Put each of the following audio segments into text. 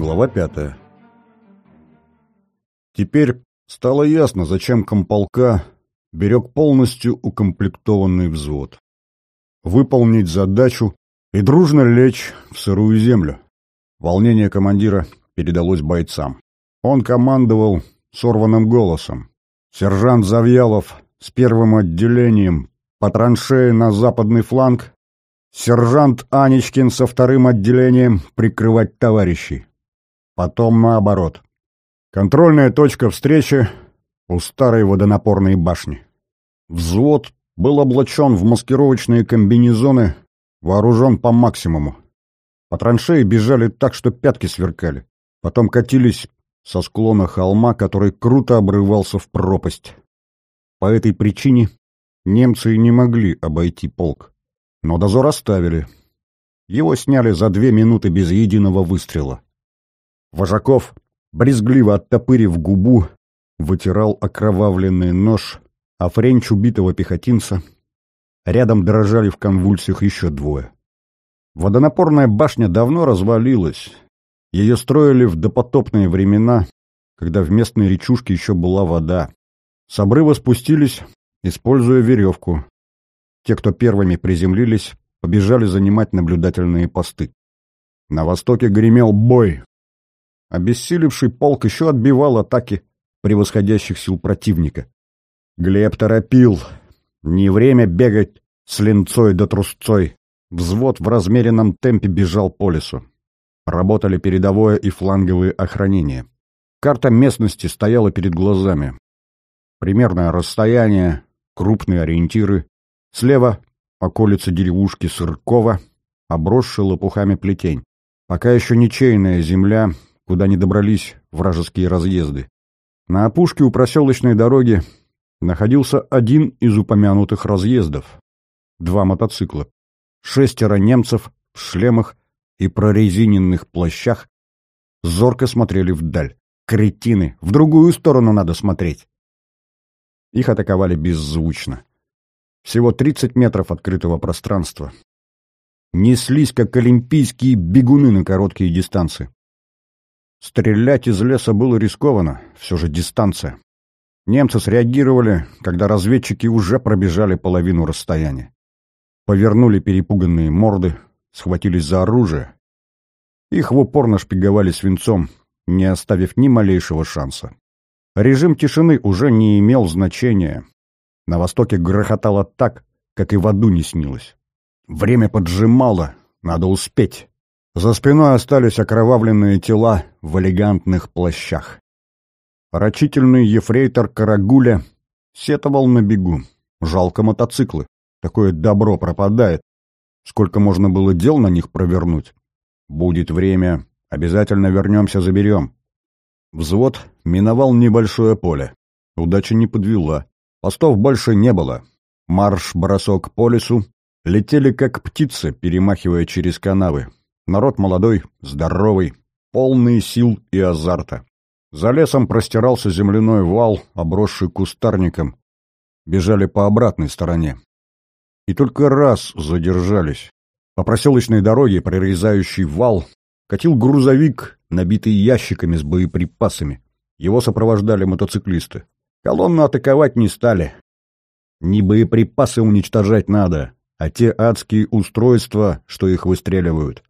Глава пятая. Теперь стало ясно, зачем комполка берег полностью укомплектованный взвод. Выполнить задачу и дружно лечь в сырую землю. Волнение командира передалось бойцам. Он командовал сорванным голосом. Сержант Завьялов с первым отделением по траншее на западный фланг, сержант Аничкин со вторым отделением прикрывать товарищей. Потом наоборот. Контрольная точка встречи у старой водонапорной башни. Взвод был облачен в маскировочные комбинезоны, вооружен по максимуму. По траншеи бежали так, что пятки сверкали. Потом катились со склона холма, который круто обрывался в пропасть. По этой причине немцы не могли обойти полк. Но дозор оставили. Его сняли за две минуты без единого выстрела. Вожаков, брезгливо оттопырив губу, вытирал окровавленный нож, а френч убитого пехотинца. Рядом дрожали в конвульсиях еще двое. Водонапорная башня давно развалилась. Ее строили в допотопные времена, когда в местной речушке еще была вода. С обрыва спустились, используя веревку. Те, кто первыми приземлились, побежали занимать наблюдательные посты. На востоке гремел бой. Обессилевший полк еще отбивал атаки превосходящих сил противника. Глеб торопил. Не время бегать с линцой да трусцой. Взвод в размеренном темпе бежал по лесу. Работали передовое и фланговые охранения. Карта местности стояла перед глазами. Примерное расстояние, крупные ориентиры. Слева — околица деревушки Сыркова, обросшая лопухами плетень. Пока еще ничейная земля, куда не добрались вражеские разъезды. На опушке у проселочной дороги находился один из упомянутых разъездов. Два мотоцикла. Шестеро немцев в шлемах и прорезиненных плащах зорко смотрели вдаль. Кретины! В другую сторону надо смотреть! Их атаковали беззвучно. Всего 30 метров открытого пространства. Неслись, как олимпийские бегуны на короткие дистанции. Стрелять из леса было рискованно, все же дистанция. Немцы среагировали, когда разведчики уже пробежали половину расстояния. Повернули перепуганные морды, схватились за оружие. Их в упор нашпиговали свинцом, не оставив ни малейшего шанса. Режим тишины уже не имел значения. На востоке грохотало так, как и в аду не снилось. Время поджимало, надо успеть. За спиной остались окровавленные тела в элегантных плащах. Рачительный ефрейтор Карагуля сетовал на бегу. Жалко мотоциклы. Такое добро пропадает. Сколько можно было дел на них провернуть? Будет время. Обязательно вернемся, заберем. Взвод миновал небольшое поле. Удача не подвела. Постов больше не было. Марш-бросок по лесу. Летели как птицы, перемахивая через канавы. Народ молодой, здоровый, полный сил и азарта. За лесом простирался земляной вал, обросший кустарником. Бежали по обратной стороне. И только раз задержались. По проселочной дороге, прорезающей вал, катил грузовик, набитый ящиками с боеприпасами. Его сопровождали мотоциклисты. Колонну атаковать не стали. Не боеприпасы уничтожать надо, а те адские устройства, что их выстреливают.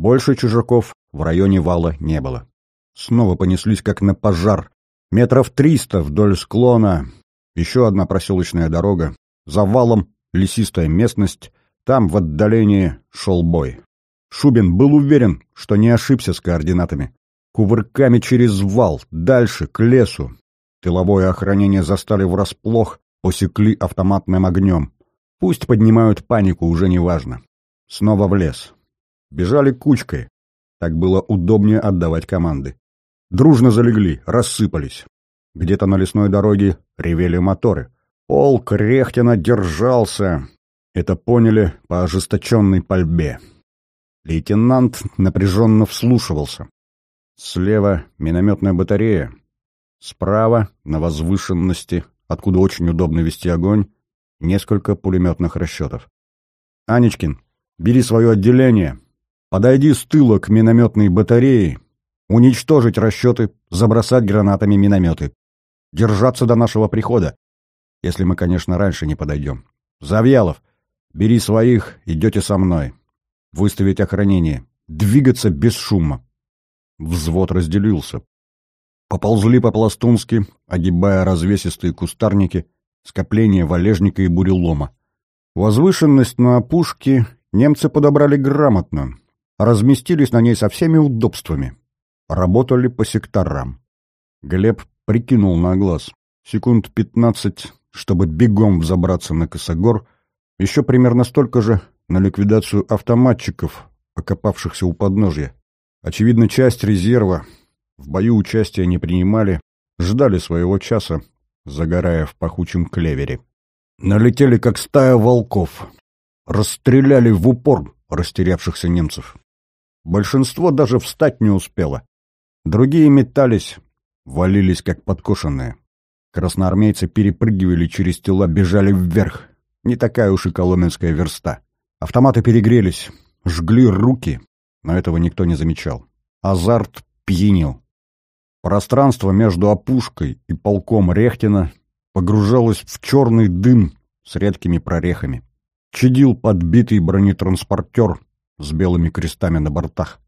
Больше чужаков в районе вала не было. Снова понеслись как на пожар. Метров триста вдоль склона. Еще одна проселочная дорога. За валом лесистая местность. Там в отдалении шел бой. Шубин был уверен, что не ошибся с координатами. Кувырками через вал, дальше, к лесу. Тыловое охранение застали врасплох, посекли автоматным огнем. Пусть поднимают панику, уже не важно. Снова в лес. Бежали кучкой. Так было удобнее отдавать команды. Дружно залегли, рассыпались. Где-то на лесной дороге ревели моторы. Полк Рехтина держался. Это поняли по ожесточенной пальбе. Лейтенант напряженно вслушивался. Слева минометная батарея. Справа, на возвышенности, откуда очень удобно вести огонь, несколько пулеметных расчетов. «Анечкин, бери свое отделение. Подойди с тыла к минометной батарее, уничтожить расчеты, забросать гранатами минометы. Держаться до нашего прихода, если мы, конечно, раньше не подойдем. Завьялов, бери своих, идете со мной. Выставить охранение. Двигаться без шума. Взвод разделился. Поползли по-пластунски, огибая развесистые кустарники, скопления валежника и бурелома. Возвышенность на опушке немцы подобрали грамотно, разместились на ней со всеми удобствами. Работали по секторам. Глеб прикинул на глаз. Секунд пятнадцать, чтобы бегом взобраться на косогор, еще примерно столько же на ликвидацию автоматчиков, окопавшихся у подножья. Очевидно, часть резерва в бою участия не принимали, ждали своего часа, загорая в пахучем клевере. Налетели, как стая волков. Расстреляли в упор растерявшихся немцев. Большинство даже встать не успело. Другие метались, валились, как подкошенные. Красноармейцы перепрыгивали через тела, бежали вверх. Не такая уж и коломенская верста. Автоматы перегрелись, жгли руки, но этого никто не замечал. Азарт пьянил. Пространство между опушкой и полком Рехтина погружалось в черный дым с редкими прорехами. Чадил подбитый бронетранспортер с белыми крестами на бортах.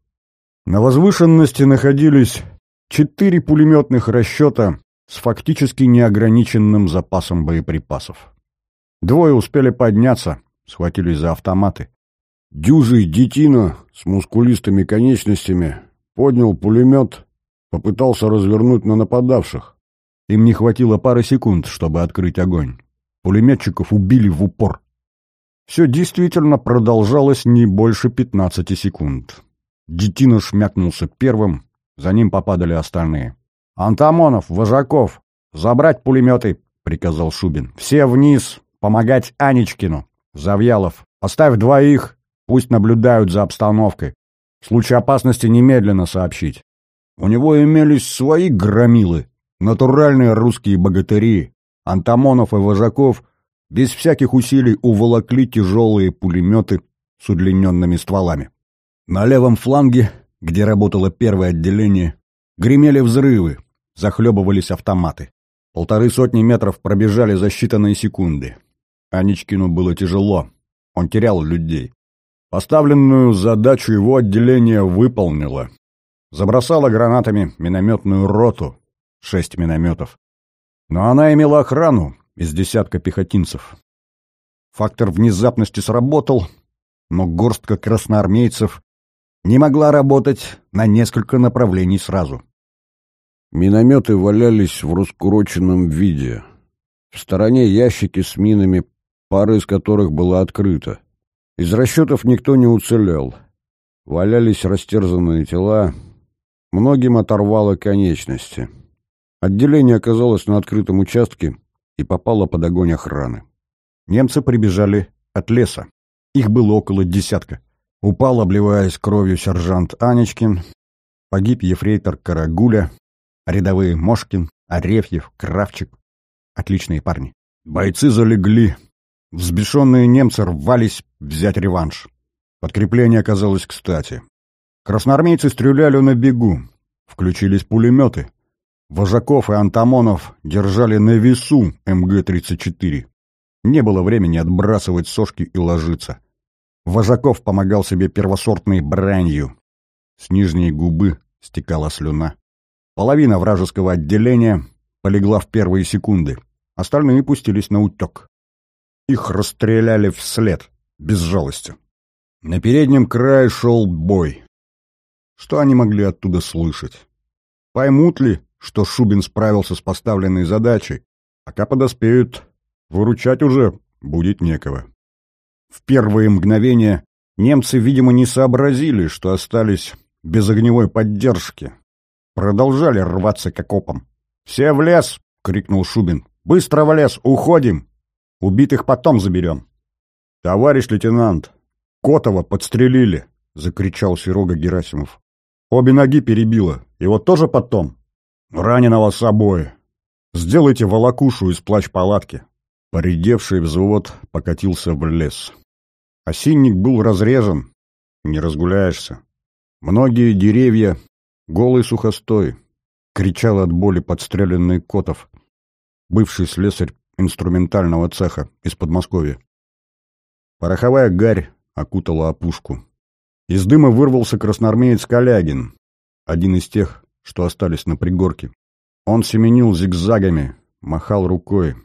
На возвышенности находились четыре пулеметных расчета с фактически неограниченным запасом боеприпасов. Двое успели подняться, схватились за автоматы. Дюжий детина с мускулистыми конечностями поднял пулемет Попытался развернуть на нападавших. Им не хватило пары секунд, чтобы открыть огонь. Пулеметчиков убили в упор. Все действительно продолжалось не больше пятнадцати секунд. Детина шмякнулся первым, за ним попадали остальные. «Антамонов, Вожаков, забрать пулеметы!» — приказал Шубин. «Все вниз, помогать Анечкину. Завьялов, оставь двоих, пусть наблюдают за обстановкой. В случае опасности немедленно сообщить. У него имелись свои громилы, натуральные русские богатыри. Антамонов и Вожаков без всяких усилий уволокли тяжелые пулеметы с удлиненными стволами. На левом фланге, где работало первое отделение, гремели взрывы, захлебывались автоматы. Полторы сотни метров пробежали за считанные секунды. Аничкину было тяжело, он терял людей. Поставленную задачу его отделение выполнило, забросала гранатами минометную роту, шесть минометов. Но она имела охрану из десятка пехотинцев. Фактор внезапности сработал, но горстка красноармейцев не могла работать на несколько направлений сразу. Минометы валялись в раскуроченном виде. В стороне ящики с минами, пара из которых была открыта. Из расчетов никто не уцелел. Валялись растерзанные тела, Многим оторвало конечности. Отделение оказалось на открытом участке и попало под огонь охраны. Немцы прибежали от леса. Их было около десятка. Упал, обливаясь кровью, сержант Анечкин. Погиб ефрейтор Карагуля, рядовые Мошкин, Арефьев, Кравчик. Отличные парни. Бойцы залегли. Взбешенные немцы рвались взять реванш. Подкрепление оказалось кстати. Красноармейцы стреляли на бегу. Включились пулеметы. Вожаков и Антамонов держали на весу МГ-34. Не было времени отбрасывать сошки и ложиться. Вожаков помогал себе первосортной бранью. С нижней губы стекала слюна. Половина вражеского отделения полегла в первые секунды. Остальные пустились на утек. Их расстреляли вслед, без жалости. На переднем крае шел бой. Что они могли оттуда слышать? Поймут ли, что Шубин справился с поставленной задачей? Пока подоспеют, выручать уже будет некого. В первые мгновения немцы, видимо, не сообразили, что остались без огневой поддержки. Продолжали рваться к окопам. «Все в лес!» — крикнул Шубин. «Быстро в лес! Уходим! Убитых потом заберем!» «Товарищ лейтенант, Котова подстрелили!» — закричал Серога Герасимов. Обе ноги перебило. Его тоже потом? Раненого с собой. Сделайте волокушу из плащ-палатки. Поредевший взвод покатился в лес. Осинник был разрезан. Не разгуляешься. Многие деревья — голый сухостой, — кричал от боли подстреленный Котов, бывший слесарь инструментального цеха из Подмосковья. Пороховая гарь окутала опушку. Из дыма вырвался красноармеец Калягин, один из тех, что остались на пригорке. Он семенил зигзагами, махал рукой.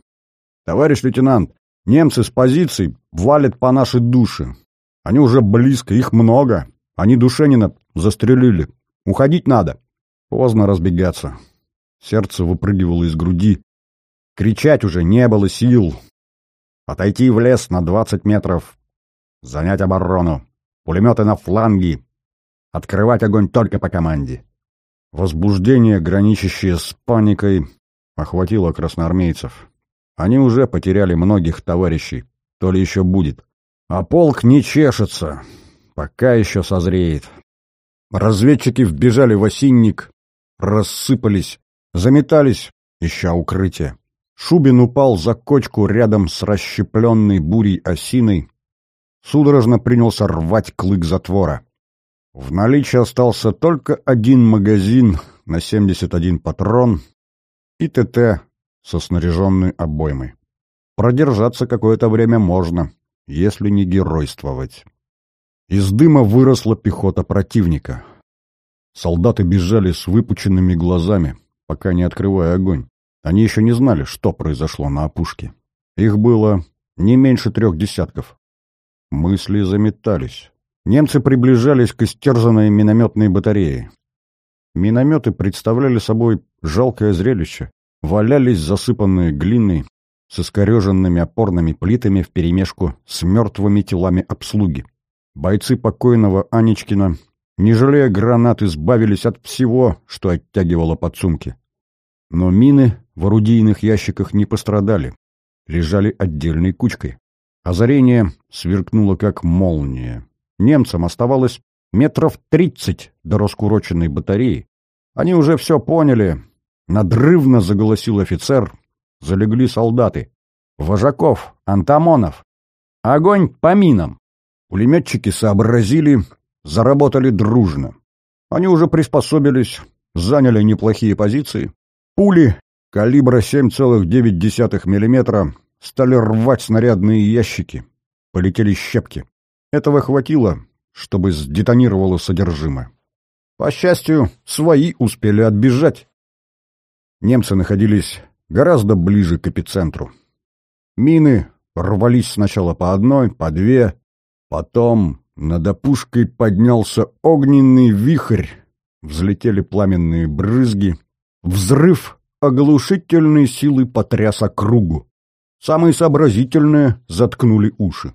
«Товарищ лейтенант, немцы с позиций валят по нашей душе. Они уже близко, их много. Они Душенина застрелили. Уходить надо». Поздно разбегаться. Сердце выпрыгивало из груди. Кричать уже не было сил. Отойти в лес на двадцать метров. Занять оборону. Пулеметы на фланги. Открывать огонь только по команде. Возбуждение, граничащее с паникой, охватило красноармейцев. Они уже потеряли многих товарищей, то ли еще будет. А полк не чешется, пока еще созреет. Разведчики вбежали в осинник, рассыпались, заметались, ища укрытие. Шубин упал за кочку рядом с расщепленной бурей осиной, судорожно принялся рвать клык затвора. В наличии остался только один магазин на 71 патрон и ТТ со снаряженной обоймой. Продержаться какое-то время можно, если не геройствовать. Из дыма выросла пехота противника. Солдаты бежали с выпученными глазами, пока не открывая огонь. Они еще не знали, что произошло на опушке. Их было не меньше трех десятков. Мысли заметались. Немцы приближались к истерзанной минометной батарее. Минометы представляли собой жалкое зрелище. Валялись засыпанные глиной, с искореженными опорными плитами вперемешку с мертвыми телами обслуги. Бойцы покойного Анечкина, не жалея гранат, избавились от всего, что оттягивало подсумки. Но мины в орудийных ящиках не пострадали, лежали отдельной кучкой. Озарение сверкнуло, как молния. Немцам оставалось метров тридцать до раскуроченной батареи. Они уже все поняли. Надрывно заголосил офицер. Залегли солдаты. Вожаков, Антамонов. Огонь по минам. Пулеметчики сообразили, заработали дружно. Они уже приспособились, заняли неплохие позиции. Пули калибра 7,9 мм стали рвать снарядные ящики. Полетели щепки. Этого хватило, чтобы сдетонировало содержимое. По счастью, свои успели отбежать. Немцы находились гораздо ближе к эпицентру. Мины рвались сначала по одной, по две, потом над опушкой поднялся огненный вихрь, взлетели пламенные брызги, взрыв оглушительной силы потряс округу. Самые сообразительные заткнули уши.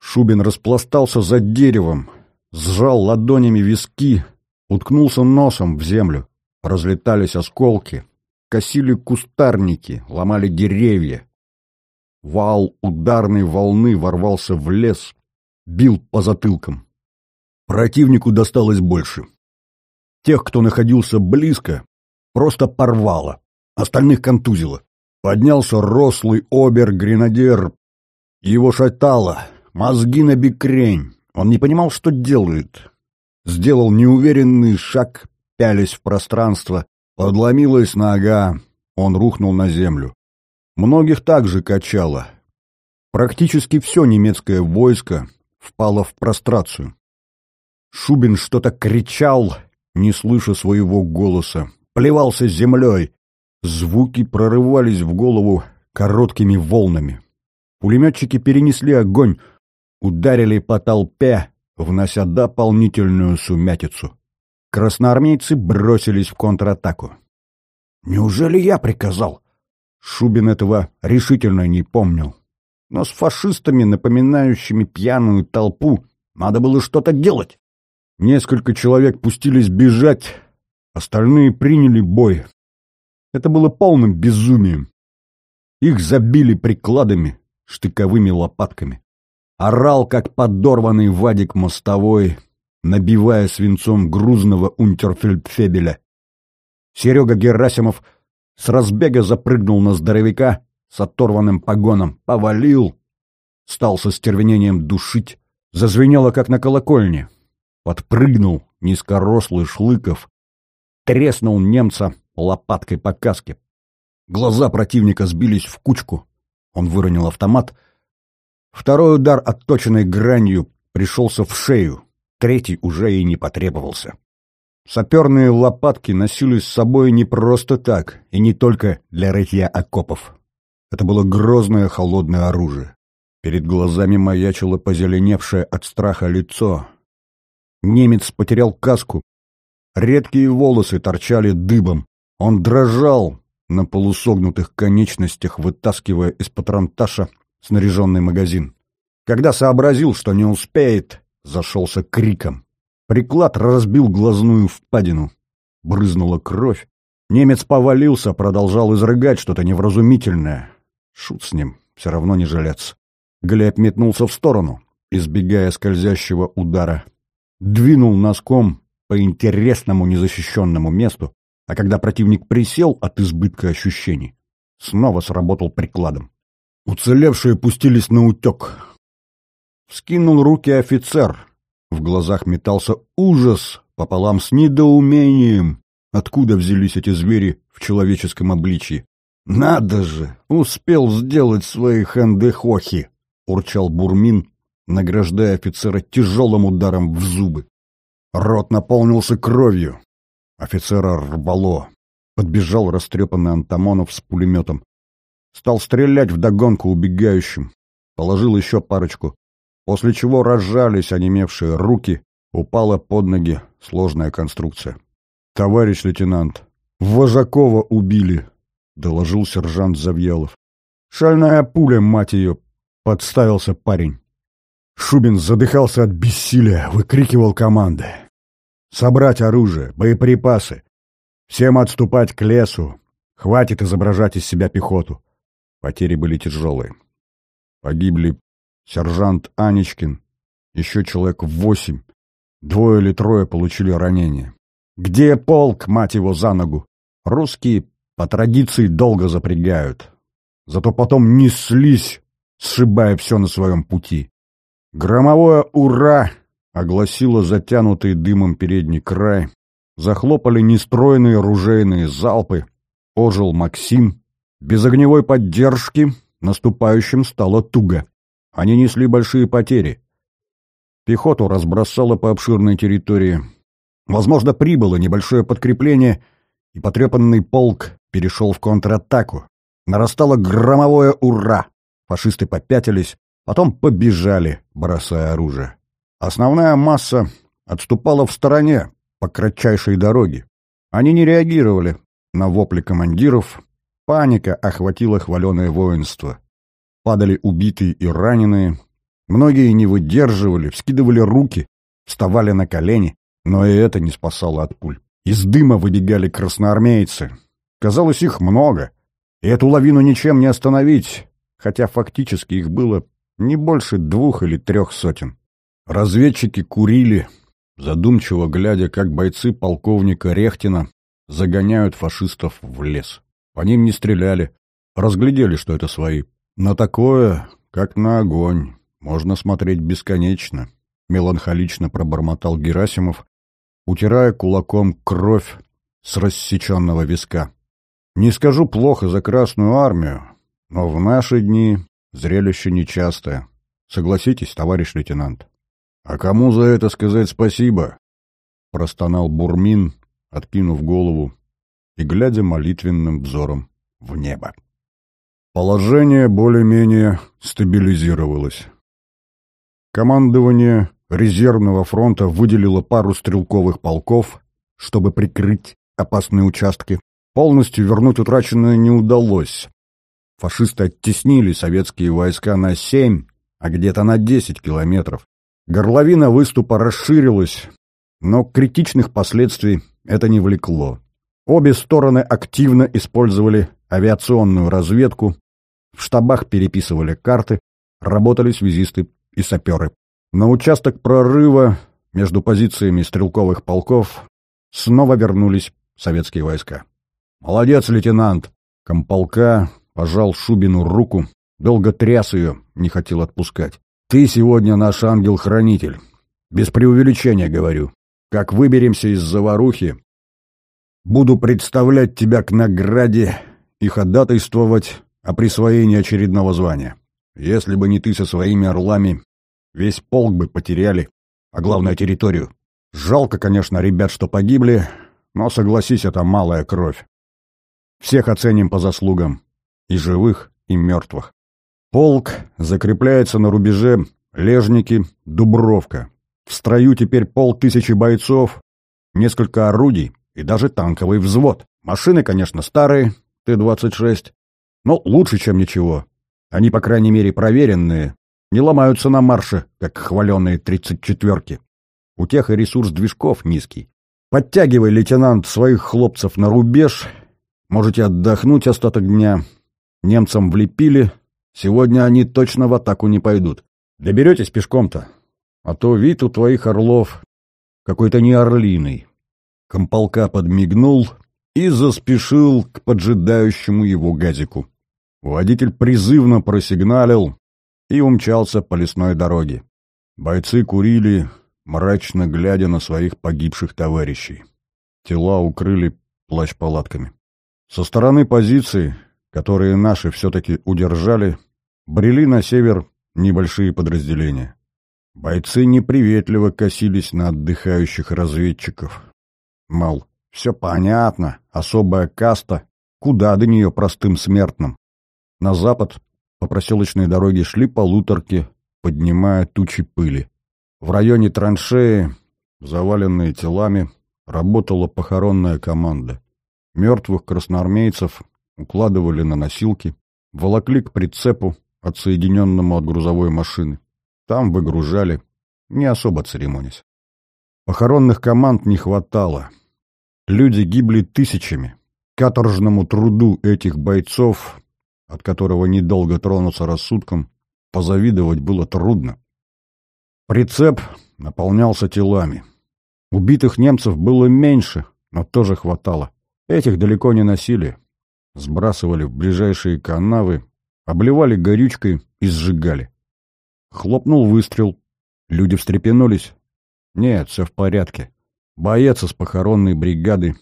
Шубин распластался за деревом, сжал ладонями виски, уткнулся носом в землю. Разлетались осколки, косили кустарники, ломали деревья. Вал ударной волны ворвался в лес, бил по затылкам. Противнику досталось больше. Тех, кто находился близко, просто порвало, остальных контузило. Поднялся рослый обер-гренадер. Его шатало, Мозги на бикрень. Он не понимал, что делает. Сделал неуверенный шаг, пялясь в пространство. Подломилась нога. Он рухнул на землю. Многих также качало. Практически все немецкое войско впало в прострацию. Шубин что-то кричал, не слыша своего голоса. Плевался землей. Звуки прорывались в голову короткими волнами. Пулеметчики перенесли огонь, ударили по толпе, внося дополнительную сумятицу. Красноармейцы бросились в контратаку. «Неужели я приказал?» Шубин этого решительно не помнил. Но с фашистами, напоминающими пьяную толпу, надо было что-то делать. Несколько человек пустились бежать, остальные приняли бой. Это было полным безумием. Их забили прикладами, штыковыми лопатками орал, как подорванный Вадик мостовой, набивая свинцом грузного унтерфельдфебеля. Серега Герасимов с разбега запрыгнул на здоровяка с оторванным погоном, повалил, стал со стервенением душить, Зазвенело, как на колокольне. Подпрыгнул низкорослый Шлыков, треснул немца лопаткой по каске. Глаза противника сбились в кучку. Он выронил автомат. Второй удар, отточенной гранью, пришелся в шею. Третий уже и не потребовался. Саперные лопатки носились с собой не просто так, и не только для рытья окопов. Это было грозное холодное оружие. Перед глазами маячило позеленевшее от страха лицо. Немец потерял каску. Редкие волосы торчали дыбом. Он дрожал на полусогнутых конечностях, вытаскивая из патронташа снаряженный магазин. Когда сообразил, что не успеет, зашелся криком. Приклад разбил глазную впадину. Брызнула кровь. Немец повалился, продолжал изрыгать что-то невразумительное. Шут с ним, все равно не жилец. Глеб метнулся в сторону, избегая скользящего удара. Двинул носком по интересному незащищенному месту, а когда противник присел от избытка ощущений, снова сработал прикладом. Уцелевшие пустились на утек. Вскинул руки офицер. В глазах метался ужас пополам с недоумением. Откуда взялись эти звери в человеческом обличье? «Надо же! Успел сделать свои хэндехохи!» — урчал Бурмин, награждая офицера тяжелым ударом в зубы. Рот наполнился кровью. Офицера рвало. Подбежал растрепанный Антамонов с пулеметом. Стал стрелять вдогонку убегающим. Положил еще парочку. После чего разжались онемевшие руки. Упала под ноги сложная конструкция. «Товарищ лейтенант, Вожакова убили!» доложил сержант Завьялов. «Шальная пуля, мать ее!» — подставился парень. Шубин задыхался от бессилия, выкрикивал команды. «Собрать оружие, боеприпасы! Всем отступать к лесу! Хватит изображать из себя пехоту!» Потери были тяжелые. Погибли сержант Анечкин, еще человек восемь, двое или трое получили ранения. «Где полк, мать его, за ногу?» Русские по традиции долго запрягают. Зато потом неслись, сшибая все на своем пути. Громовое «Ура!» огласило затянутый дымом передний край. Захлопали нестроенные ружейные залпы. Ожил Максим. Без огневой поддержки наступающим стало туго. Они несли большие потери. Пехоту разбросало по обширной территории. Возможно, прибыло небольшое подкрепление, и потрепанный полк перешел в контратаку. Нарастало громовое «Ура!». Фашисты попятились, потом побежали, бросая оружие. Основная масса отступала в стороне, по кратчайшей дороге. Они не реагировали на вопли командиров. Паника охватила хваленое воинство. Падали убитые и раненые. Многие не выдерживали, вскидывали руки, вставали на колени, но и это не спасало от пуль. Из дыма выбегали красноармейцы, Казалось, их много, и эту лавину ничем не остановить, хотя фактически их было не больше двух или трех сотен. Разведчики курили, задумчиво глядя, как бойцы полковника Рехтина загоняют фашистов в лес. По ним не стреляли, разглядели, что это свои. На такое, как на огонь, можно смотреть бесконечно, меланхолично пробормотал Герасимов, утирая кулаком кровь с рассеченного виска. Не скажу плохо за Красную Армию, но в наши дни зрелище нечастое. Согласитесь, товарищ лейтенант. А кому за это сказать спасибо? Простонал Бурмин, откинув голову и глядя молитвенным взором в небо. Положение более-менее стабилизировалось. Командование резервного фронта выделило пару стрелковых полков, чтобы прикрыть опасные участки, Полностью вернуть утраченное не удалось. Фашисты оттеснили советские войска на семь, а где-то на десять километров. Горловина выступа расширилась, но критичных последствий это не влекло. Обе стороны активно использовали авиационную разведку, в штабах переписывали карты, работали связисты и саперы. На участок прорыва между позициями стрелковых полков снова вернулись советские войска. «Молодец, лейтенант!» Комполка пожал Шубину руку, долго тряс ее, не хотел отпускать. Ты сегодня наш ангел-хранитель. Без преувеличения говорю. Как выберемся из заварухи, буду представлять тебя к награде и ходатайствовать о присвоении очередного звания. Если бы не ты со своими орлами, весь полк бы потеряли, а главное территорию. Жалко, конечно, ребят, что погибли, но, согласись, это малая кровь. Всех оценим по заслугам, и живых, и мертвых. Полк закрепляется на рубеже Лежники, Дубровка. В строю теперь полтысячи бойцов, несколько орудий и даже танковый взвод. Машины, конечно, старые, Т-26, но лучше, чем ничего. Они, по крайней мере, проверенные, не ломаются на марше, как хваленые тридцать четверки. У тех и ресурс движков низкий. Подтягивай, лейтенант, своих хлопцев на рубеж. Можете отдохнуть остаток дня. Немцам влепили. Сегодня они точно в атаку не пойдут. Доберетесь пешком-то. А то вид у твоих орлов какой-то не орлиный. Комполка подмигнул и заспешил к поджидающему его газику. Водитель призывно просигналил и умчался по лесной дороге. Бойцы курили, мрачно глядя на своих погибших товарищей. Тела укрыли плащ-палатками. Со стороны позиции, которые наши все-таки удержали, брели на север небольшие подразделения. Бойцы неприветливо косились на отдыхающих разведчиков. Мол, все понятно, особая каста, куда до нее простым смертным. На запад по проселочной дороге шли полуторки, поднимая тучи пыли. В районе траншеи, заваленные телами, работала похоронная команда. Мертвых красноармейцев укладывали на носилки, волокли к прицепу, отсоединенному от грузовой машины. Там выгружали, не особо церемонясь. Похоронных команд не хватало. Люди гибли тысячами. Каторжному труду этих бойцов, от которого недолго тронуться рассудком, позавидовать было трудно. Прицеп наполнялся телами. Убитых немцев было меньше, но тоже хватало. Этих далеко не носили. Сбрасывали в ближайшие канавы, обливали горючкой и сжигали. Хлопнул выстрел. Люди встрепенулись. Нет, все в порядке. Боец из похоронной бригады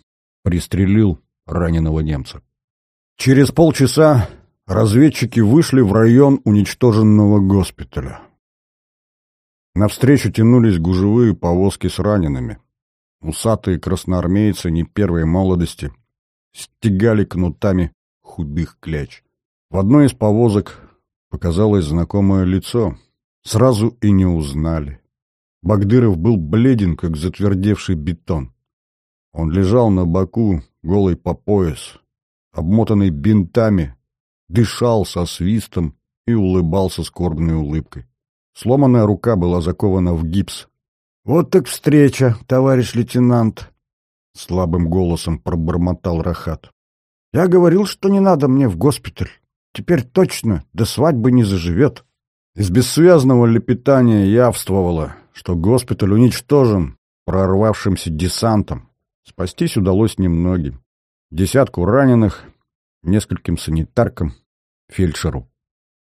пристрелил раненого немца. Через полчаса разведчики вышли в район уничтоженного госпиталя. Навстречу тянулись гужевые повозки с ранеными. Усатые красноармейцы не первой молодости стегали кнутами худых кляч. В одной из повозок показалось знакомое лицо. Сразу и не узнали. Багдыров был бледен, как затвердевший бетон. Он лежал на боку, голый по пояс, обмотанный бинтами, дышал со свистом и улыбался скорбной улыбкой. Сломанная рука была закована в гипс. «Вот так встреча, товарищ лейтенант!» Слабым голосом пробормотал Рахат. «Я говорил, что не надо мне в госпиталь. Теперь точно до свадьбы не заживет». Из бессвязного лепетания явствовало, что госпиталь уничтожен прорвавшимся десантом. Спастись удалось немногим. Десятку раненых, нескольким санитаркам, фельдшеру.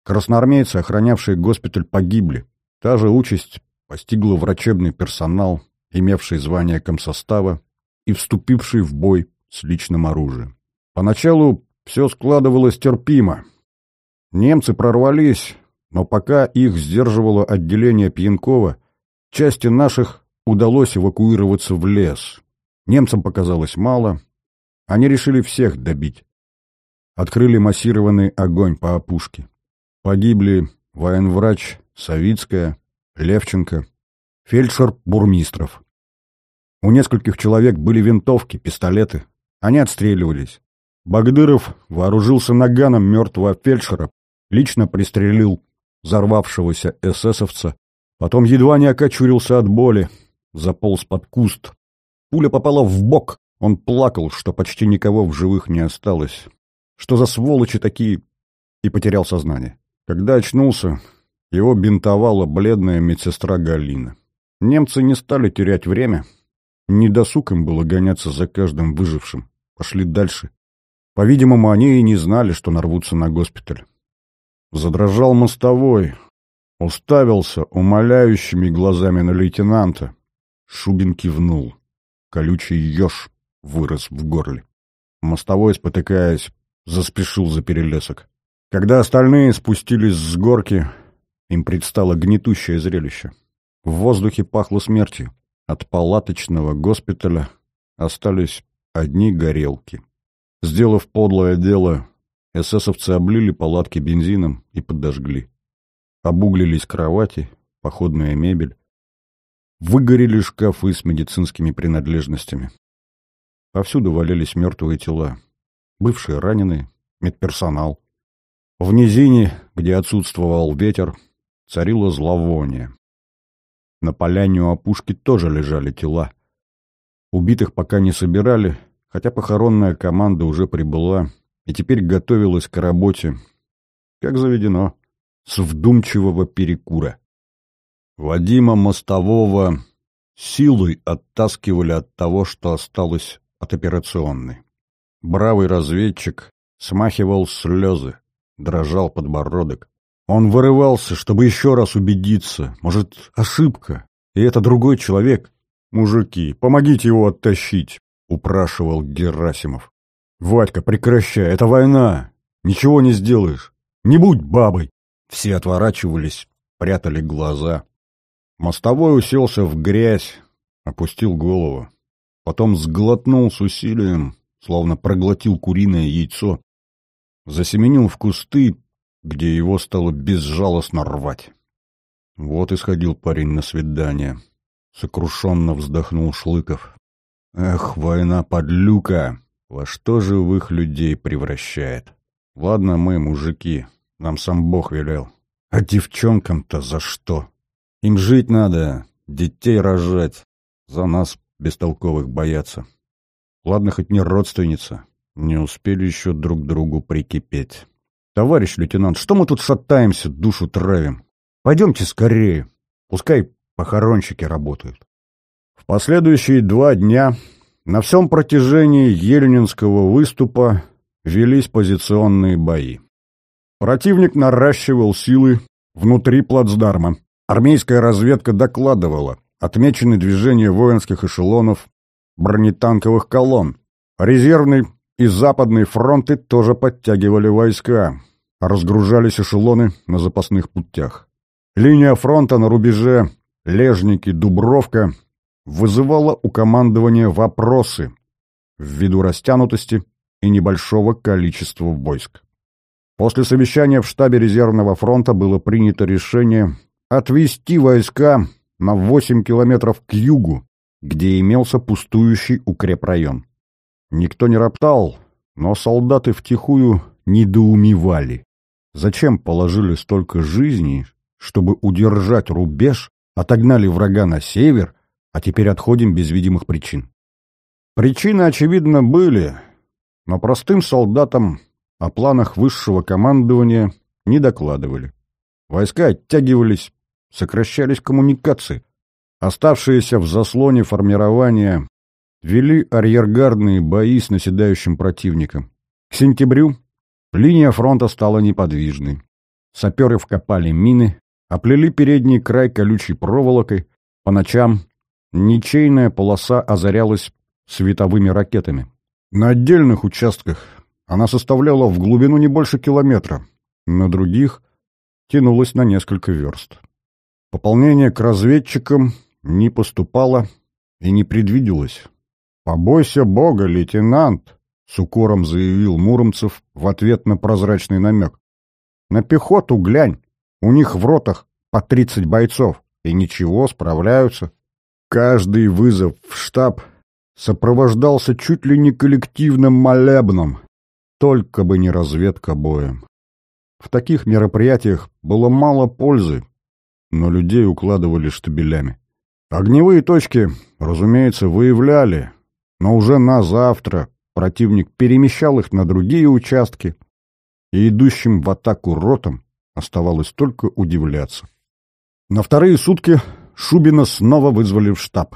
Красноармейцы, охранявшие госпиталь, погибли. Та же участь постигла врачебный персонал, имевший звание комсостава и вступивший в бой с личным оружием. Поначалу все складывалось терпимо. Немцы прорвались, но пока их сдерживало отделение Пьянкова, части наших удалось эвакуироваться в лес. Немцам показалось мало, они решили всех добить. Открыли массированный огонь по опушке. Погибли военврач Савицкая, Левченко, фельдшер Бурмистров. У нескольких человек были винтовки, пистолеты. Они отстреливались. Багдыров вооружился наганом мертвого фельдшера, лично пристрелил взорвавшегося эсэсовца, потом едва не окочурился от боли, заполз под куст. Пуля попала в бок, он плакал, что почти никого в живых не осталось. Что за сволочи такие? И потерял сознание. Когда очнулся, его бинтовала бледная медсестра Галина. Немцы не стали терять время. Не досуг им было гоняться за каждым выжившим. Пошли дальше. По-видимому, они и не знали, что нарвутся на госпиталь. Задрожал мостовой. Уставился умоляющими глазами на лейтенанта. Шубин кивнул. Колючий еж вырос в горле. Мостовой, спотыкаясь, заспешил за перелесок. Когда остальные спустились с горки, им предстало гнетущее зрелище. В воздухе пахло смертью. От палаточного госпиталя остались одни горелки. Сделав подлое дело, эсэсовцы облили палатки бензином и подожгли. Обуглились кровати, походная мебель. Выгорели шкафы с медицинскими принадлежностями. Повсюду валялись мертвые тела. Бывшие раненые, медперсонал. В низине, где отсутствовал ветер, царило зловоние. На поляне у опушки тоже лежали тела. Убитых пока не собирали, хотя похоронная команда уже прибыла и теперь готовилась к работе, как заведено, с вдумчивого перекура. Вадима Мостового силой оттаскивали от того, что осталось от операционной. Бравый разведчик смахивал слезы, дрожал подбородок. Он вырывался, чтобы еще раз убедиться. Может, ошибка, и это другой человек. «Мужики, помогите его оттащить», — упрашивал Герасимов. «Вадька, прекращай, это война. Ничего не сделаешь. Не будь бабой». Все отворачивались, прятали глаза. Мостовой уселся в грязь, опустил голову. Потом сглотнул с усилием, словно проглотил куриное яйцо. Засеменил в кусты, где его стало безжалостно рвать. Вот и сходил парень на свидание. Сокрушенно вздохнул Шлыков. Эх, война подлюка! Во что же в их людей превращает? Ладно мы, мужики, нам сам Бог велел. А девчонкам-то за что? Им жить надо, детей рожать. За нас, бестолковых, бояться. Ладно, хоть не родственница. Не успели еще друг другу прикипеть. «Товарищ лейтенант, что мы тут шатаемся, душу травим? Пойдемте скорее, пускай похоронщики работают». В последующие два дня на всем протяжении Ельнинского выступа велись позиционные бои. Противник наращивал силы внутри плацдарма. Армейская разведка докладывала, отмечены движения воинских эшелонов, бронетанковых колонн. Резервный и западные фронты тоже подтягивали войска, разгружались эшелоны на запасных путях. Линия фронта на рубеже Лежники-Дубровка вызывала у командования вопросы ввиду растянутости и небольшого количества войск. После совещания в штабе резервного фронта было принято решение отвести войска на 8 километров к югу, где имелся пустующий укрепрайон. Никто не роптал, но солдаты втихую недоумевали. Зачем положили столько жизней, чтобы удержать рубеж, отогнали врага на север, а теперь отходим без видимых причин? Причины, очевидно, были, но простым солдатам о планах высшего командования не докладывали. Войска оттягивались, сокращались коммуникации. Оставшиеся в заслоне формирования вели арьергардные бои с наседающим противником. К сентябрю линия фронта стала неподвижной. Саперы вкопали мины, оплели передний край колючей проволокой. По ночам ничейная полоса озарялась световыми ракетами. На отдельных участках она составляла в глубину не больше километра, на других тянулась на несколько верст. Пополнение к разведчикам не поступало и не предвиделось. «Побойся Бога, лейтенант!» — с укором заявил Муромцев в ответ на прозрачный намек. «На пехоту глянь! У них в ротах по тридцать бойцов, и ничего, справляются. Каждый вызов в штаб сопровождался чуть ли не коллективным молебном, только бы не разведка боем. В таких мероприятиях было мало пользы, но людей укладывали штабелями. Огневые точки, разумеется, выявляли, но уже на завтра противник перемещал их на другие участки, и идущим в атаку ротам оставалось только удивляться. На вторые сутки Шубина снова вызвали в штаб.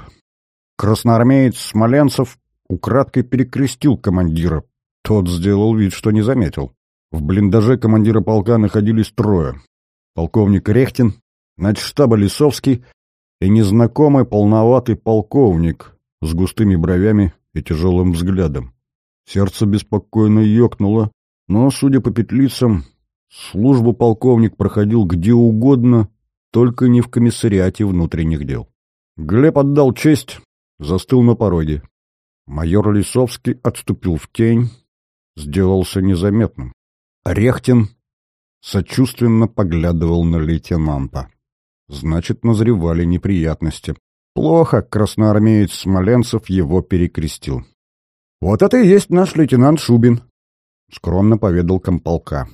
Красноармеец Смоленцев украдкой перекрестил командира. Тот сделал вид, что не заметил. В блиндаже командира полка находились трое. Полковник Рехтин, начштаба Лисовский и незнакомый полноватый полковник с густыми бровями и тяжелым взглядом. Сердце беспокойно ёкнуло, но, судя по петлицам, службу полковник проходил где угодно, только не в комиссариате внутренних дел. Глеб отдал честь, застыл на пороге. Майор Лисовский отступил в тень, сделался незаметным. Рехтин сочувственно поглядывал на лейтенанта. Значит, назревали неприятности. Плохо красноармеец Смоленцев его перекрестил. «Вот это и есть наш лейтенант Шубин», — скромно поведал комполка.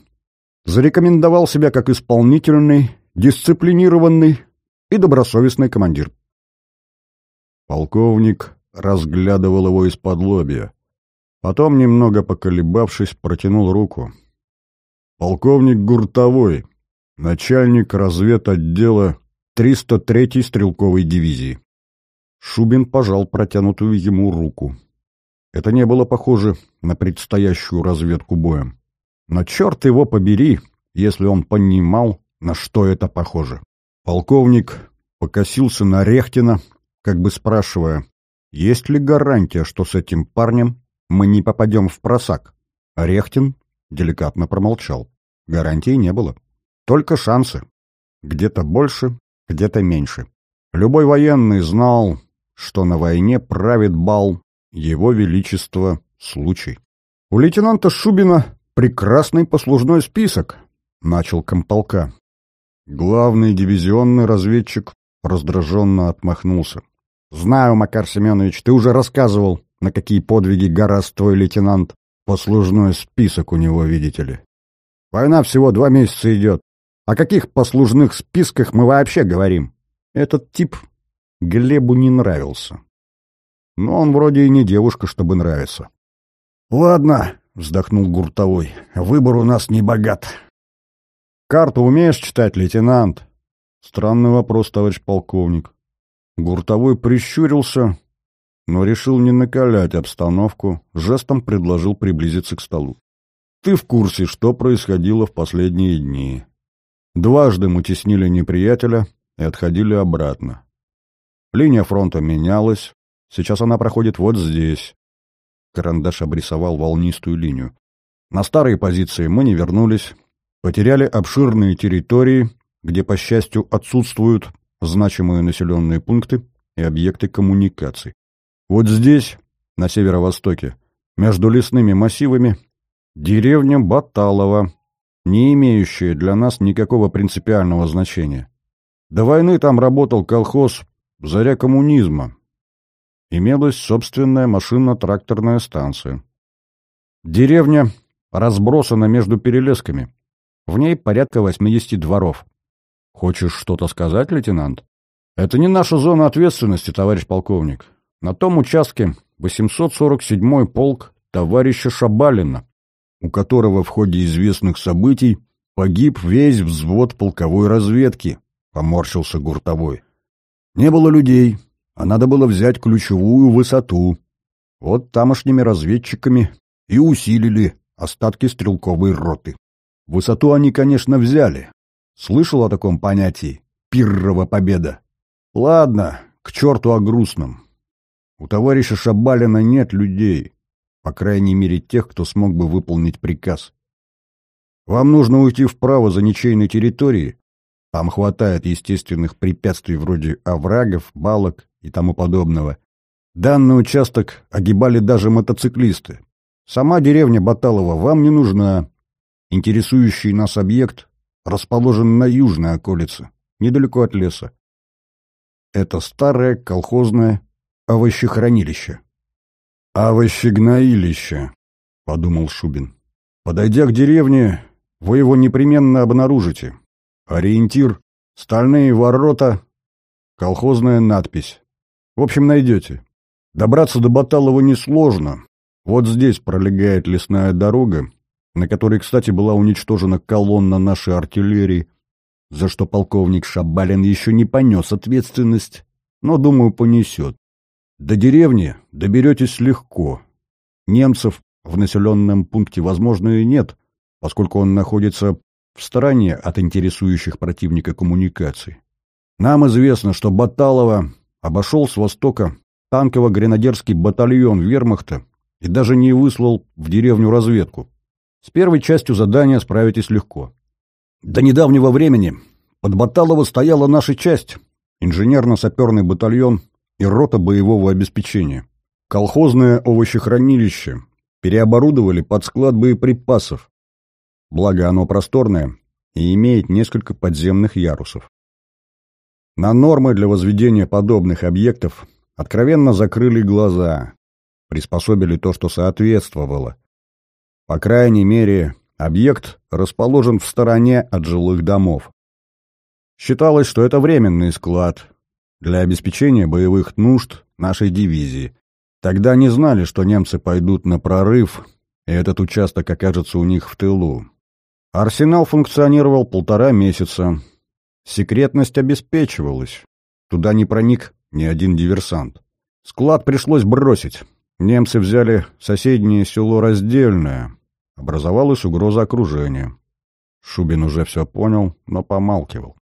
Зарекомендовал себя как исполнительный, дисциплинированный и добросовестный командир. Полковник разглядывал его из-под лобья. Потом, немного поколебавшись, протянул руку. «Полковник Гуртовой, начальник разведотдела 303-й стрелковой дивизии». Шубин пожал протянутую ему руку. Это не было похоже на предстоящую разведку боем. Но черт его побери, если он понимал, на что это похоже. Полковник покосился на Рехтина, как бы спрашивая, есть ли гарантия, что с этим парнем мы не попадем в просак. Рехтин деликатно промолчал. Гарантии не было. Только шансы. Где-то больше, где-то меньше. Любой военный знал, что на войне правит бал его величество случай. У лейтенанта Шубина прекрасный послужной список, начал комполка. Главный дивизионный разведчик раздраженно отмахнулся. Знаю, Макар Семенович, ты уже рассказывал, на какие подвиги гораст твой лейтенант. Послужной список у него, видите ли. Война всего два месяца идет. О каких послужных списках мы вообще говорим? Этот тип Глебу не нравился. Но он вроде и не девушка, чтобы нравиться. «Ладно», — вздохнул Гуртовой, — «выбор у нас не богат». «Карту умеешь читать, лейтенант?» Странный вопрос, товарищ полковник. Гуртовой прищурился, но решил не накалять обстановку, жестом предложил приблизиться к столу. «Ты в курсе, что происходило в последние дни?» Дважды мы теснили неприятеля и отходили обратно. Линия фронта менялась, сейчас она проходит вот здесь. Карандаш обрисовал волнистую линию. На старые позиции мы не вернулись, потеряли обширные территории, где, по счастью, отсутствуют значимые населенные пункты и объекты коммуникаций. Вот здесь, на северо-востоке, между лесными массивами, деревня Баталова, не имеющая для нас никакого принципиального значения. До войны там работал колхоз «Заря коммунизма». Имелась собственная машинно-тракторная станция. Деревня разбросана между перелесками. В ней порядка 80 дворов. Хочешь что-то сказать, лейтенант? Это не наша зона ответственности, товарищ полковник. На том участке 847-й полк товарища Шабалина, у которого в ходе известных событий погиб весь взвод полковой разведки, поморщился Гуртовой. Не было людей, а надо было взять ключевую высоту. Вот тамошними разведчиками и усилили остатки стрелковой роты. Высоту они, конечно, взяли, Слышал о таком понятии «пиррова победа»? Ладно, к черту о грустном. У товарища Шабалина нет людей, по крайней мере тех, кто смог бы выполнить приказ. Вам нужно уйти вправо за ничейной территории. Там хватает естественных препятствий вроде оврагов, балок и тому подобного. Данный участок огибали даже мотоциклисты. Сама деревня Баталова вам не нужна. Интересующий нас объект расположен на южной околице, недалеко от леса. Это старое колхозное овощехранилище. «Овощегноилище», — подумал Шубин. «Подойдя к деревне, вы его непременно обнаружите. Ориентир — стальные ворота, колхозная надпись. В общем, найдете. Добраться до Баталова несложно. Вот здесь пролегает лесная дорога, на которой, кстати, была уничтожена колонна нашей артиллерии, за что полковник Шабалин еще не понес ответственность, но, думаю, понесет. До деревни доберетесь легко. Немцев в населенном пункте, возможно, и нет, поскольку он находится в стороне от интересующих противника коммуникаций. Нам известно, что Баталова обошел с востока танково-гренадерский батальон вермахта и даже не выслал в деревню разведку. С первой частью задания справитесь легко. До недавнего времени под Баталово стояла наша часть, инженерно-саперный батальон и рота боевого обеспечения. Колхозное овощехранилище переоборудовали под склад боеприпасов, благо оно просторное и имеет несколько подземных ярусов. На нормы для возведения подобных объектов откровенно закрыли глаза, приспособили то, что соответствовало. По крайней мере, объект расположен в стороне от жилых домов. Считалось, что это временный склад для обеспечения боевых нужд нашей дивизии. Тогда не знали, что немцы пойдут на прорыв, и этот участок окажется у них в тылу. Арсенал функционировал полтора месяца. Секретность обеспечивалась. Туда не проник ни один диверсант. Склад пришлось бросить. Немцы взяли соседнее село Раздельное. Образовалась угроза окружения. Шубин уже все понял, но помалкивал.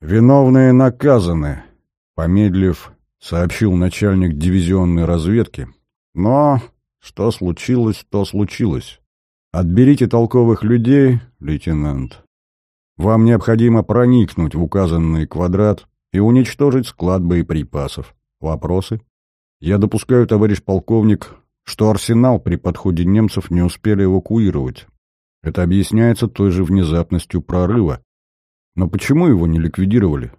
«Виновные наказаны», — помедлив, сообщил начальник дивизионной разведки. «Но что случилось, то случилось. Отберите толковых людей, лейтенант. Вам необходимо проникнуть в указанный квадрат и уничтожить склад боеприпасов. Вопросы? Я допускаю, товарищ полковник, что арсенал при подходе немцев не успели эвакуировать. Это объясняется той же внезапностью прорыва. Но почему его не ликвидировали?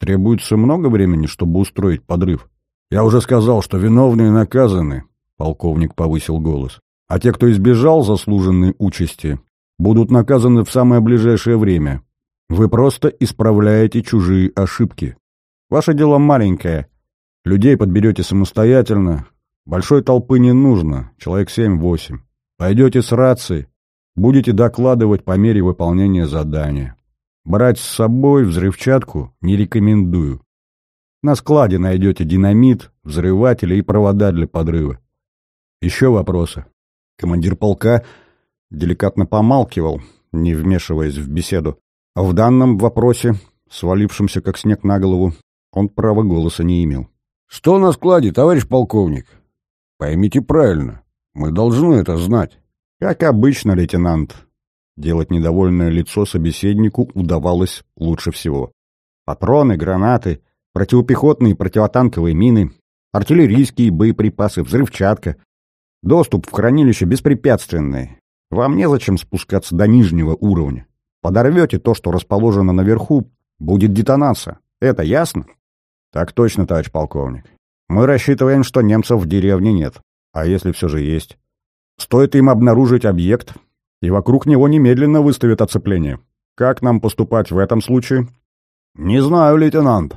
Требуется много времени, чтобы устроить подрыв. Я уже сказал, что виновные наказаны, полковник повысил голос. А те, кто избежал заслуженной участи, будут наказаны в самое ближайшее время. Вы просто исправляете чужие ошибки. Ваше дело маленькое. Людей подберете самостоятельно. Большой толпы не нужно, человек семь-восемь. Пойдете с рацией, будете докладывать по мере выполнения задания. Брать с собой взрывчатку не рекомендую. На складе найдете динамит, взрыватели и провода для подрыва. Еще вопросы? Командир полка деликатно помалкивал, не вмешиваясь в беседу. А в данном вопросе, свалившемся как снег на голову, он права голоса не имел. «Что на складе, товарищ полковник?» «Поймите правильно, мы должны это знать». «Как обычно, лейтенант». Делать недовольное лицо собеседнику удавалось лучше всего. Патроны, гранаты, противопехотные и противотанковые мины, артиллерийские боеприпасы, взрывчатка, Доступ в хранилище беспрепятственный. Вам незачем спускаться до нижнего уровня. Подорвете то, что расположено наверху, будет детонация. Это ясно? Так точно, товарищ полковник. Мы рассчитываем, что немцев в деревне нет. А если все же есть? Стоит им обнаружить объект, и вокруг него немедленно выставят оцепление. Как нам поступать в этом случае? Не знаю, лейтенант.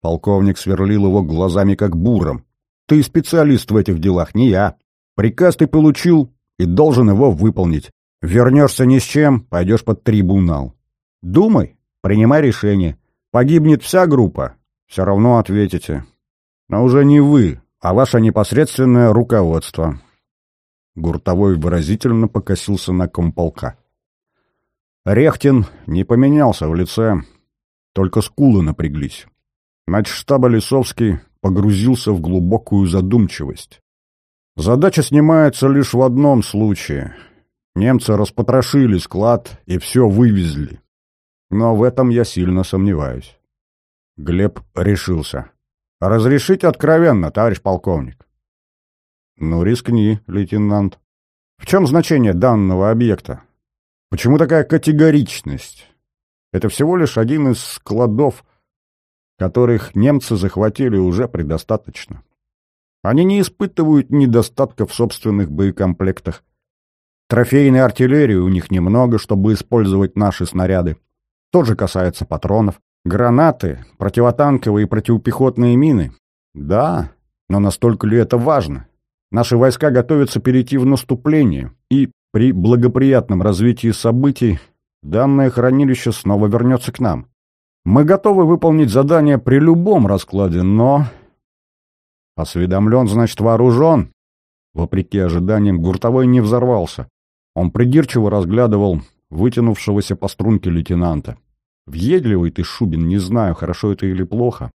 Полковник сверлил его глазами как буром. Ты специалист в этих делах, не я. Приказ ты получил и должен его выполнить. Вернешься ни с чем, пойдешь под трибунал. Думай, принимай решение. Погибнет вся группа, все равно ответите. Но уже не вы, а ваше непосредственное руководство. Гуртовой выразительно покосился на комполка. Рехтин не поменялся в лице, только скулы напряглись. Начштаба Лисовский погрузился в глубокую задумчивость. Задача снимается лишь в одном случае. Немцы распотрошили склад и все вывезли. Но в этом я сильно сомневаюсь. Глеб решился. «Разрешите откровенно, товарищ полковник?» «Ну, рискни, лейтенант. В чем значение данного объекта? Почему такая категоричность? Это всего лишь один из складов, которых немцы захватили уже предостаточно. Они не испытывают недостатка в собственных боекомплектах. Трофейной артиллерии у них немного, чтобы использовать наши снаряды. То же касается патронов. Гранаты, противотанковые и противопехотные мины. Да, но настолько ли это важно? Наши войска готовятся перейти в наступление, и при благоприятном развитии событий данное хранилище снова вернется к нам. Мы готовы выполнить задание при любом раскладе, но Осведомлен, значит, вооружен. Вопреки ожиданиям, Гуртовой не взорвался. Он придирчиво разглядывал вытянувшегося по струнке лейтенанта. Въедливый ты, Шубин, не знаю, хорошо это или плохо.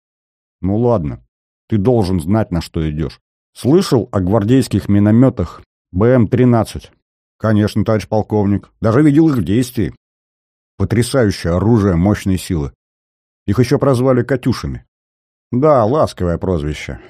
Ну ладно, ты должен знать, на что идешь. Слышал о гвардейских минометах БМ-13? Конечно, товарищ полковник. Даже видел их в действии. Потрясающее оружие мощной силы. Их еще прозвали «Катюшами». Да, ласковое прозвище.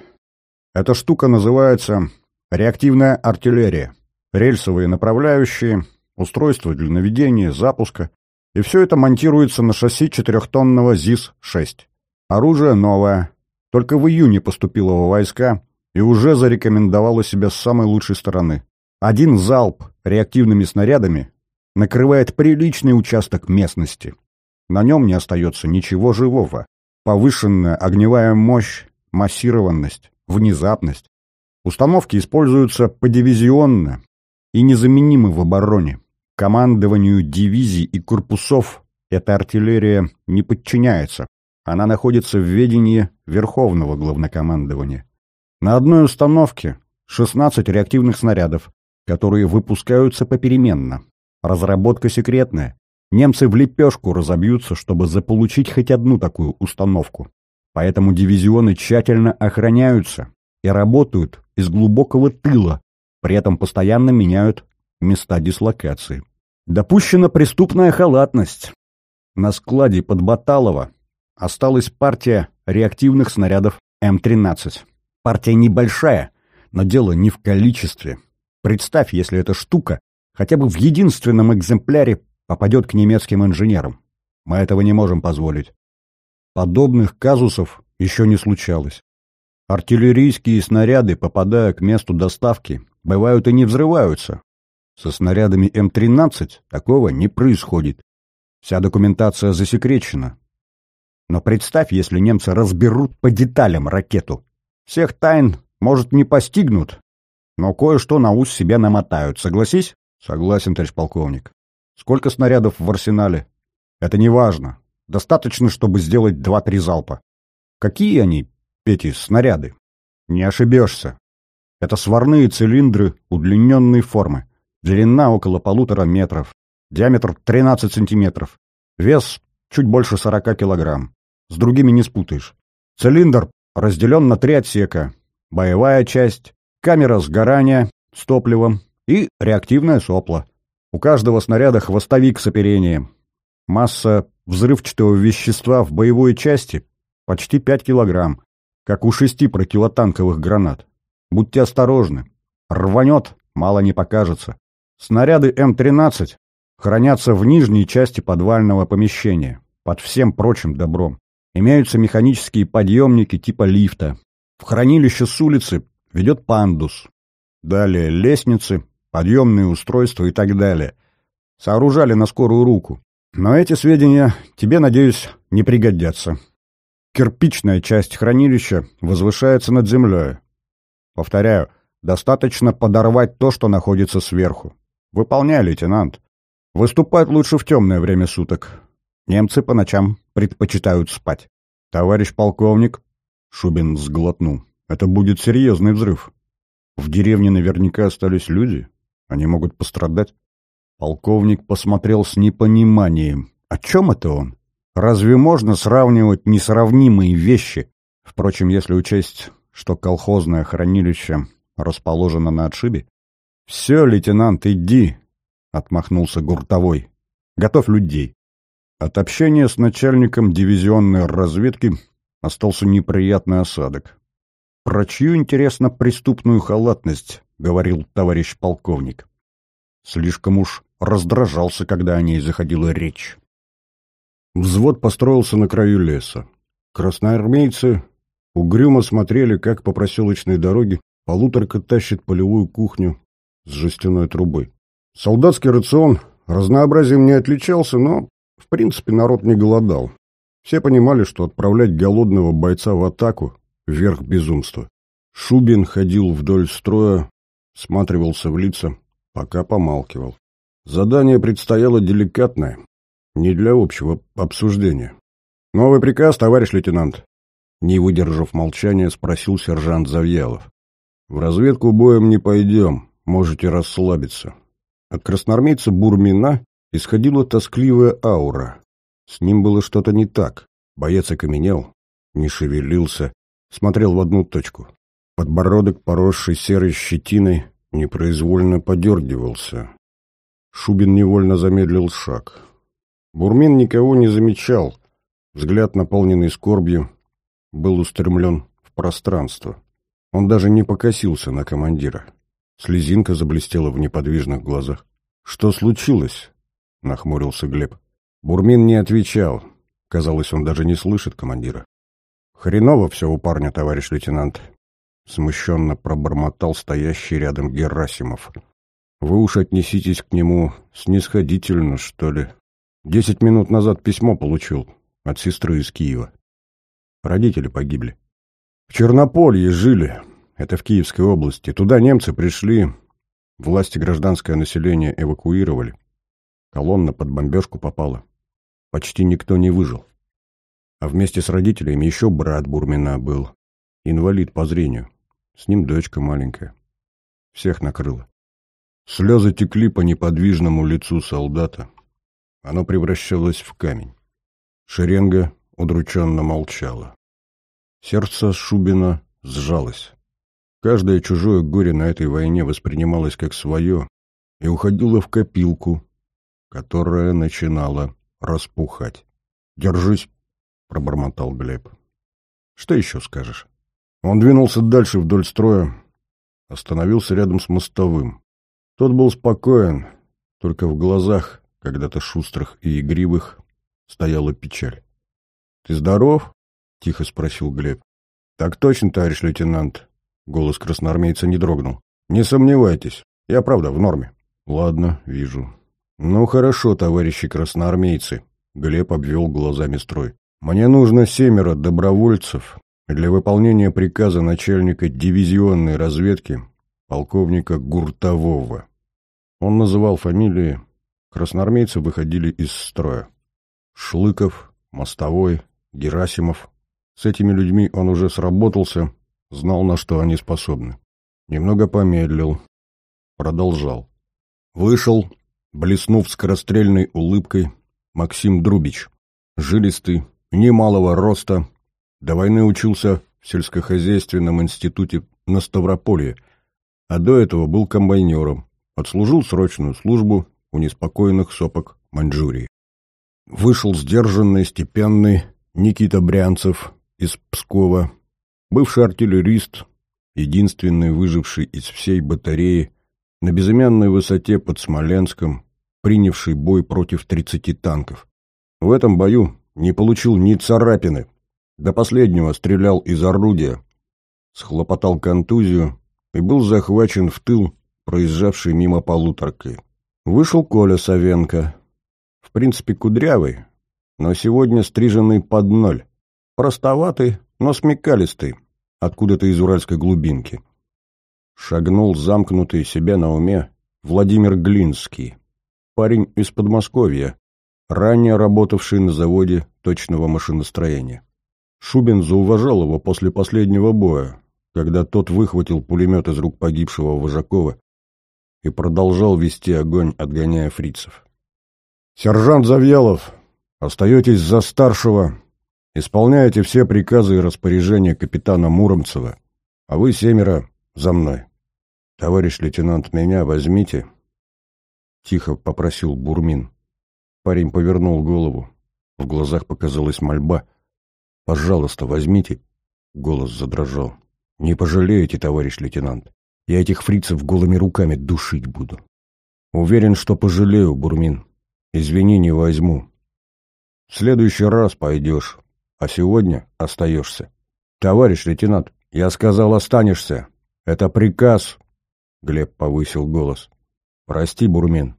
Эта штука называется реактивная артиллерия. Рельсовые направляющие, устройства для наведения, запуска. И все это монтируется на шасси четырехтонного ЗИС-6. Оружие новое. Только в июне поступило во войска и уже зарекомендовало себя с самой лучшей стороны. Один залп реактивными снарядами накрывает приличный участок местности. На нем не остается ничего живого. Повышенная огневая мощь, массированность, внезапность. Установки используются подивизионно и незаменимы в обороне. Командованию дивизий и корпусов эта артиллерия не подчиняется. Она находится в ведении Верховного главнокомандования. На одной установке 16 реактивных снарядов, которые выпускаются попеременно. Разработка секретная. Немцы в лепешку разобьются, чтобы заполучить хоть одну такую установку. Поэтому дивизионы тщательно охраняются и работают из глубокого тыла, при этом постоянно меняют места дислокации. Допущена преступная халатность. На складе под Баталово осталась партия реактивных снарядов М-13. Партия небольшая, но дело не в количестве. Представь, если эта штука хотя бы в единственном экземпляре попадет к немецким инженерам. Мы этого не можем позволить. Подобных казусов еще не случалось. Артиллерийские снаряды, попадая к месту доставки, бывают и не взрываются. Со снарядами М-13 такого не происходит. Вся документация засекречена. Но представь, если немцы разберут по деталям ракету. Всех тайн, может, не постигнут, но кое-что на ус себя намотают. Согласись? Согласен, товарищ полковник. Сколько снарядов в арсенале? Это не важно. Достаточно, чтобы сделать два-три залпа. Какие они, эти снаряды? Не ошибешься. Это сварные цилиндры удлиненной формы. Длина около полутора метров. Диаметр 13 сантиметров. Вес чуть больше 40 килограмм. С другими не спутаешь. Цилиндр разделен на три отсека. Боевая часть, камера сгорания с топливом и реактивное сопло. У каждого снаряда хвостовик с оперением. Масса взрывчатого вещества в боевой части почти 5 килограмм, как у шести противотанковых гранат. Будьте осторожны. Рванет, мало не покажется. Снаряды М-13 хранятся в нижней части подвального помещения, под всем прочим добром. Имеются механические подъемники типа лифта. В хранилище с улицы ведет пандус. Далее лестницы, подъемные устройства и так далее. Сооружали на скорую руку. Но эти сведения тебе, надеюсь, не пригодятся. Кирпичная часть хранилища возвышается над землей. Повторяю, достаточно подорвать то, что находится сверху. Выполняй, лейтенант. Выступать лучше в темное время суток. Немцы по ночам предпочитают спать. Товарищ полковник, Шубин сглотнул, это будет серьезный взрыв. В деревне наверняка остались люди. Они могут пострадать. Полковник посмотрел с непониманием. О чем это он? Разве можно сравнивать несравнимые вещи? Впрочем, если учесть, что колхозное хранилище расположено на отшибе. «Все, лейтенант, иди!» — отмахнулся Гуртовой. «Готовь людей». От общения с начальником дивизионной разведки остался неприятный осадок. «Про чью, интересно, преступную халатность?» — говорил товарищ полковник. Слишком уж раздражался, когда о ней заходила речь. Взвод построился на краю леса. Красноармейцы угрюмо смотрели, как по проселочной дороге полуторка тащит полевую кухню с жестяной трубой. Солдатский рацион разнообразием не отличался, но, в принципе, народ не голодал. Все понимали, что отправлять голодного бойца в атаку — верх безумства. Шубин ходил вдоль строя, сматривался в лица, пока помалкивал. Задание предстояло деликатное, не для общего обсуждения. «Новый приказ, товарищ лейтенант?» Не выдержав молчания, спросил сержант Завьялов. «В разведку боем не пойдем, можете расслабиться». От красноармейца Бурмина исходила тоскливая аура. С ним было что-то не так. Боец окаменел, не шевелился, смотрел в одну точку. Подбородок, поросший серой щетиной, непроизвольно подергивался. Шубин невольно замедлил шаг. Бурмин никого не замечал. Взгляд, наполненный скорбью, был устремлен в пространство. Он даже не покосился на командира. Слезинка заблестела в неподвижных глазах. «Что случилось?» — нахмурился Глеб. Бурмин не отвечал. Казалось, он даже не слышит командира. «Хреново все у парня, товарищ лейтенант», — смущенно пробормотал стоящий рядом Герасимов. «Вы уж отнеситесь к нему снисходительно, что ли. Десять минут назад письмо получил от сестры из Киева. Родители погибли. В Чернополье жили, это в Киевской области. Туда немцы пришли, власти гражданское население эвакуировали. Колонна под бомбежку попала. Почти никто не выжил. А вместе с родителями еще брат Бурмина был. Инвалид по зрению. С ним дочка маленькая. Всех накрыло. Слезы текли по неподвижному лицу солдата. Оно превращалось в камень. Шеренга удрученно молчала. Сердце Шубина сжалось. Каждое чужое горе на этой войне воспринималось как свое и уходило в копилку, которая начинала распухать. «Держись!» — пробормотал Глеб. «Что еще скажешь?» Он двинулся дальше вдоль строя, остановился рядом с мостовым. Тот был спокоен, только в глазах, когда-то шустрых и игривых, стояла печаль. «Ты здоров?» — тихо спросил Глеб. «Так точно, товарищ лейтенант». Голос красноармейца не дрогнул. «Не сомневайтесь, я правда в норме». «Ладно, вижу. «Ну хорошо, товарищи красноармейцы», — Глеб обвел глазами строй. «Мне нужно семеро добровольцев для выполнения приказа начальника дивизионной разведки полковника Гуртового». Он называл фамилии, красноармейцы выходили из строя. Шлыков, Мостовой, Герасимов. С этими людьми он уже сработался, знал, на что они способны. Немного помедлил, продолжал. Вышел, блеснув скорострельной улыбкой, Максим Друбич, жилистый, немалого роста, до войны учился в сельскохозяйственном институте на Ставрополье, а до этого был комбайнером, отслужил срочную службу у неспокойных сопок Маньчжурии. Вышел сдержанный, степенный Никита Брянцев из Пскова, бывший артиллерист, единственный выживший из всей батареи, на безымянной высоте под Смоленском, принявший бой против 30 танков. В этом бою не получил ни царапины. До последнего стрелял из орудия, схлопотал контузию и был захвачен в тыл, проезжавший мимо полуторкой. Вышел Коля Савенко. В принципе, кудрявый, но сегодня стриженный под ноль. Простоватый, но смекалистый, откуда-то из уральской глубинки шагнул замкнутый себя на уме Владимир Глинский, парень из Подмосковья, ранее работавший на заводе точного машиностроения. Шубин зауважал его после последнего боя, когда тот выхватил пулемет из рук погибшего Вожакова и продолжал вести огонь, отгоняя фрицев. «Сержант Завьялов, остаетесь за старшего, исполняете все приказы и распоряжения капитана Муромцева, а вы семеро за мной». «Товарищ лейтенант, меня возьмите», — тихо попросил Бурмин. Парень повернул голову. В глазах показалась мольба. «Пожалуйста, возьмите». Голос задрожал. «Не пожалеете, товарищ лейтенант. Я этих фрицев голыми руками душить буду». «Уверен, что пожалею, Бурмин. Извини, не возьму. В следующий раз пойдешь, а сегодня остаешься». «Товарищ лейтенант, я сказал, останешься. Это приказ, Глеб повысил голос. «Прости, Бурмин.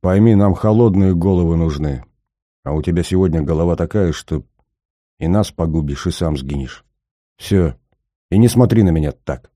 Пойми, нам холодные головы нужны. А у тебя сегодня голова такая, что и нас погубишь, и сам сгинешь. Все. И не смотри на меня так.